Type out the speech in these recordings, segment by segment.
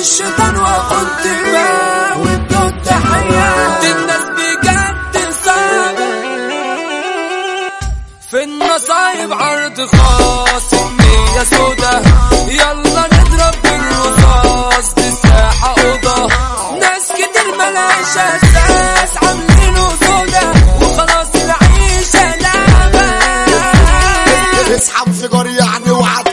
الشيطان وكنت ما وادوا تحية دي الناس بجد صعبة في النصايب عرض خاص النية سودا يلا نضرب بالرصاص دي الساحة أوضة. ناس كتير ملهاش أساس عاملينه سودا وخلاص العيشة لعبة اسحب سيجار يعني وعكاب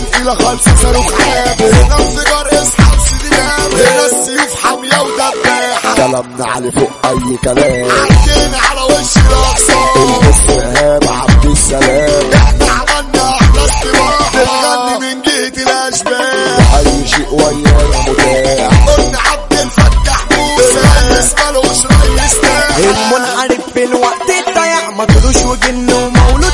ده تقيلة خالصة صاروخ عاب هنا انفجار اسحب سيدي نام هنا السيوف حامية ودباحة كلامنا على فوق أي كلام. عدينا على وش الأقصى. البس إيهاب عبد السلام. إحنا عملنا أحلى استباحة. بنغني من جهة الأشباح. أي شيء ويانا متاح. قلنا عبد الفتاح موسى. ريس مالوش ريس تاني المنحرف في الوقت الضيع مطروش وجن ومولود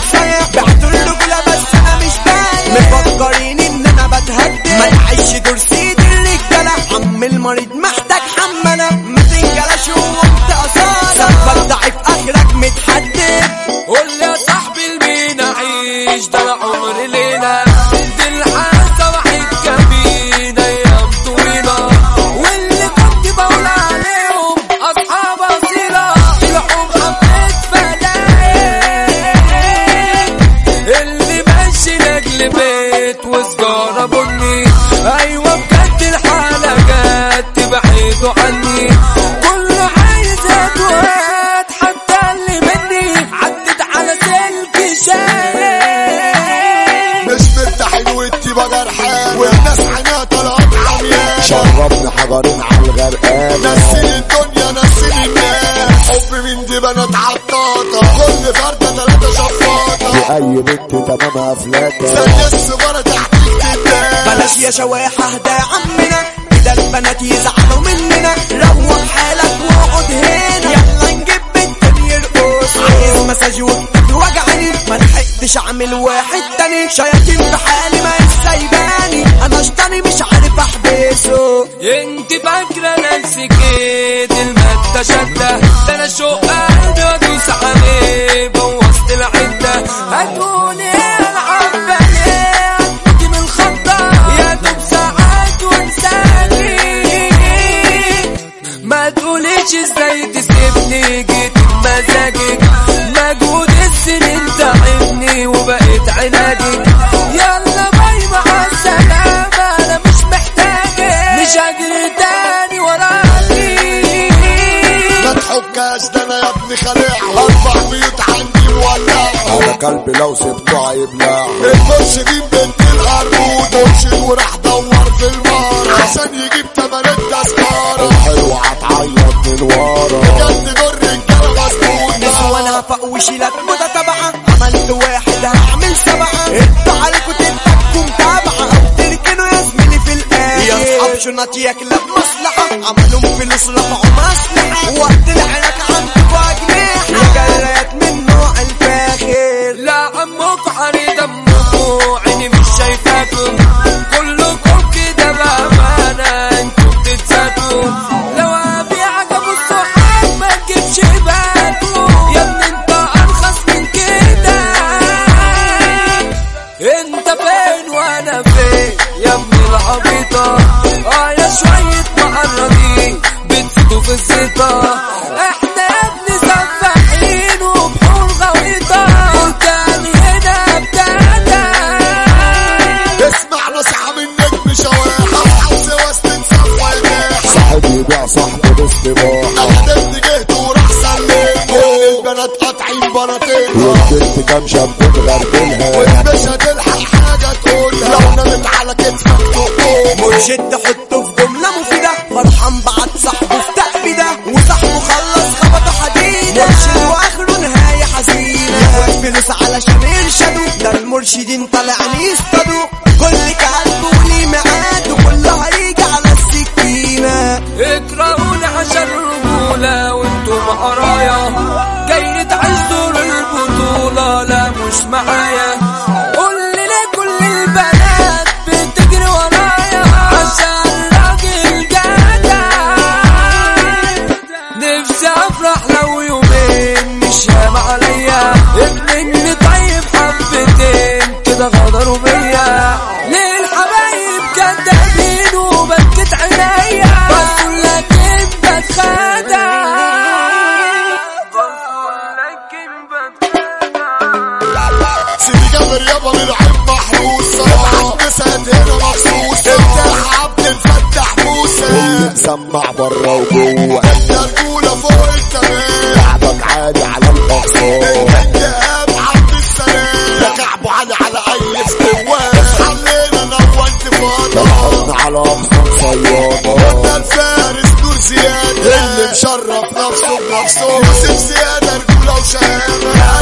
نسين الدنيا نسين الناس حب من دي بنات عطاطة كل فردة تلاتة شفاطة اي بنت تمامها فلاتة زي السجارة تحت الكتاب بلاش يا شواحة ده يا عمنا كده البنات يزعلوا مننا روح حالك واقعد هنا يلا نجيب بنت يرقص عايز مساج وقتك وجعني ما لحقتش اعمل واحد تاني شياطين في دي المادة شدة ده أنا شوق قلبي وادوس عليه بوظت العدة. هتقولي العب باليه هتموتي من الخضة يا دوب ساعات وانساني ما تقوليش إزاي تسيبني. جيت بمزاجك. مجهود السنين تعبني وبقيت علاجك. يلا باي مع السلامة. أنا مش محتاجك. مش هجري خليع أربع بيوت عندي مولعة أنا قلبي لو سبته هيبلع المرشدين بنت القرود مرشد وراح دور في المار عشان يجيب تمن التذكرة الحلوة هتعيط من ورا. بجد دور رجالة مسدود نسوان هفق وشيلك. متتابعة عملت واحد هعمل سبعة. أنتوا عليكوا تتكوا متابعة أو تركنوا يا زميلي في الآخر. يا أصحاب شنط ياكلك عملوا فلوس رفعوا مصلحة وقت العنك عندكوا اجنحة رجالات من نوع الفاخر لا عمكوا حري دمكوا عيني مش شايفاكم كلكم كده بأمانة أنتوا بتتساكوا لو ابيعك ابو الصحاب ما تجيبش باكوا يا ابني انت ارخص من كده انت فين وأنا فين يا ابني العبيطة. آه يا شوية معرضين بتزيدوا في الزيطة. إحنا يا ابني سفاحين وبحور غويطة. قدام هنا ابتدى اسمع نصيحة منك بشواحة عاوز وسط يداحة صاحب يبيع صاحبه باستباحة قدمت جهد وراح سلم كل البنات قاطعين بناطيلها والبنت كام شاب بتغربلها مش هتلحق حاجة تقولها لو نامت على كتفك تقوم مرشد تحطه في جملة مفيدة. فرحان بعت صاحبه في تأبيدة وصاحبه خلص خبطة حديدة. مرشد. واخره نهاية حزينة. ياخد فلوس علشان يرشدوا ده المرشدين طالعين يصطادوا. كل كلب وليه ميعاد وكله هيجي على السكينة. اكرهوني عشان الرجولة وأنتم قرايا جاي دور البطولة. لا مش معايا. مسمع بره وجوه. انت الأولى فوق التمام كعبك عالي على الاقصى الجهاب عبد السلام. ده كعبه عالي على أي استواء. حلينا على اقصى صيادة. ده الفارس نور زيادة اللي مشرف نفسه بنفسه. يوسف زيادة رجولة وشهامة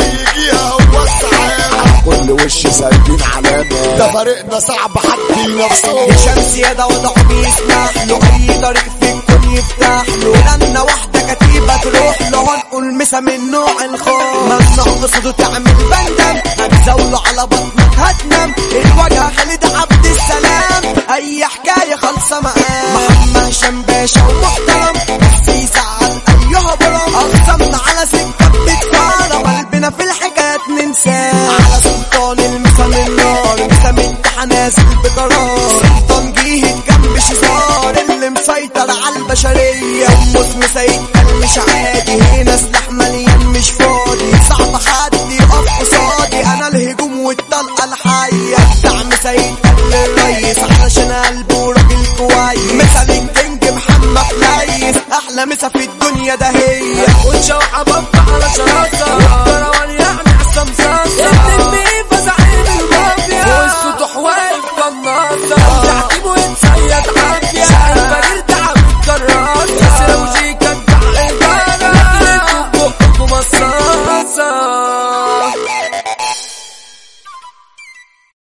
وش سايبين علامة ده فريقنا صعب حد ينافسه. هشام زيادة وضعه بيسمح له. أي طريق في الكون يفتح له. لنا واحدة كتيبة تروح له. هنقول مسا من نوع الخوف. ممنوع قصده تعمل بندم. هتزاوله على بطنك هتنام الوجه خالد عبد السلام. أي حكاية خالصة معاه. محمد هشام باشا ومحترم. طالعه البشرية. مسمسه يتكلم مش عادي هنا سلاح مليان مش فاضي. صعب حد يقف قصادي. أنا الهجوم والطلقة الحية. الدعم سيد الريس علشان قلبه راجل كويس. مثل الكينج محمد ليس أحلى مسا في الدنيا ده هي. وتشوحه بابا على شراسة. والطروان يعني احسن مساسه التنبيه بزعيم المافيا. وسط حوالي القناصه تعتيبه يتسيد عافية. Got her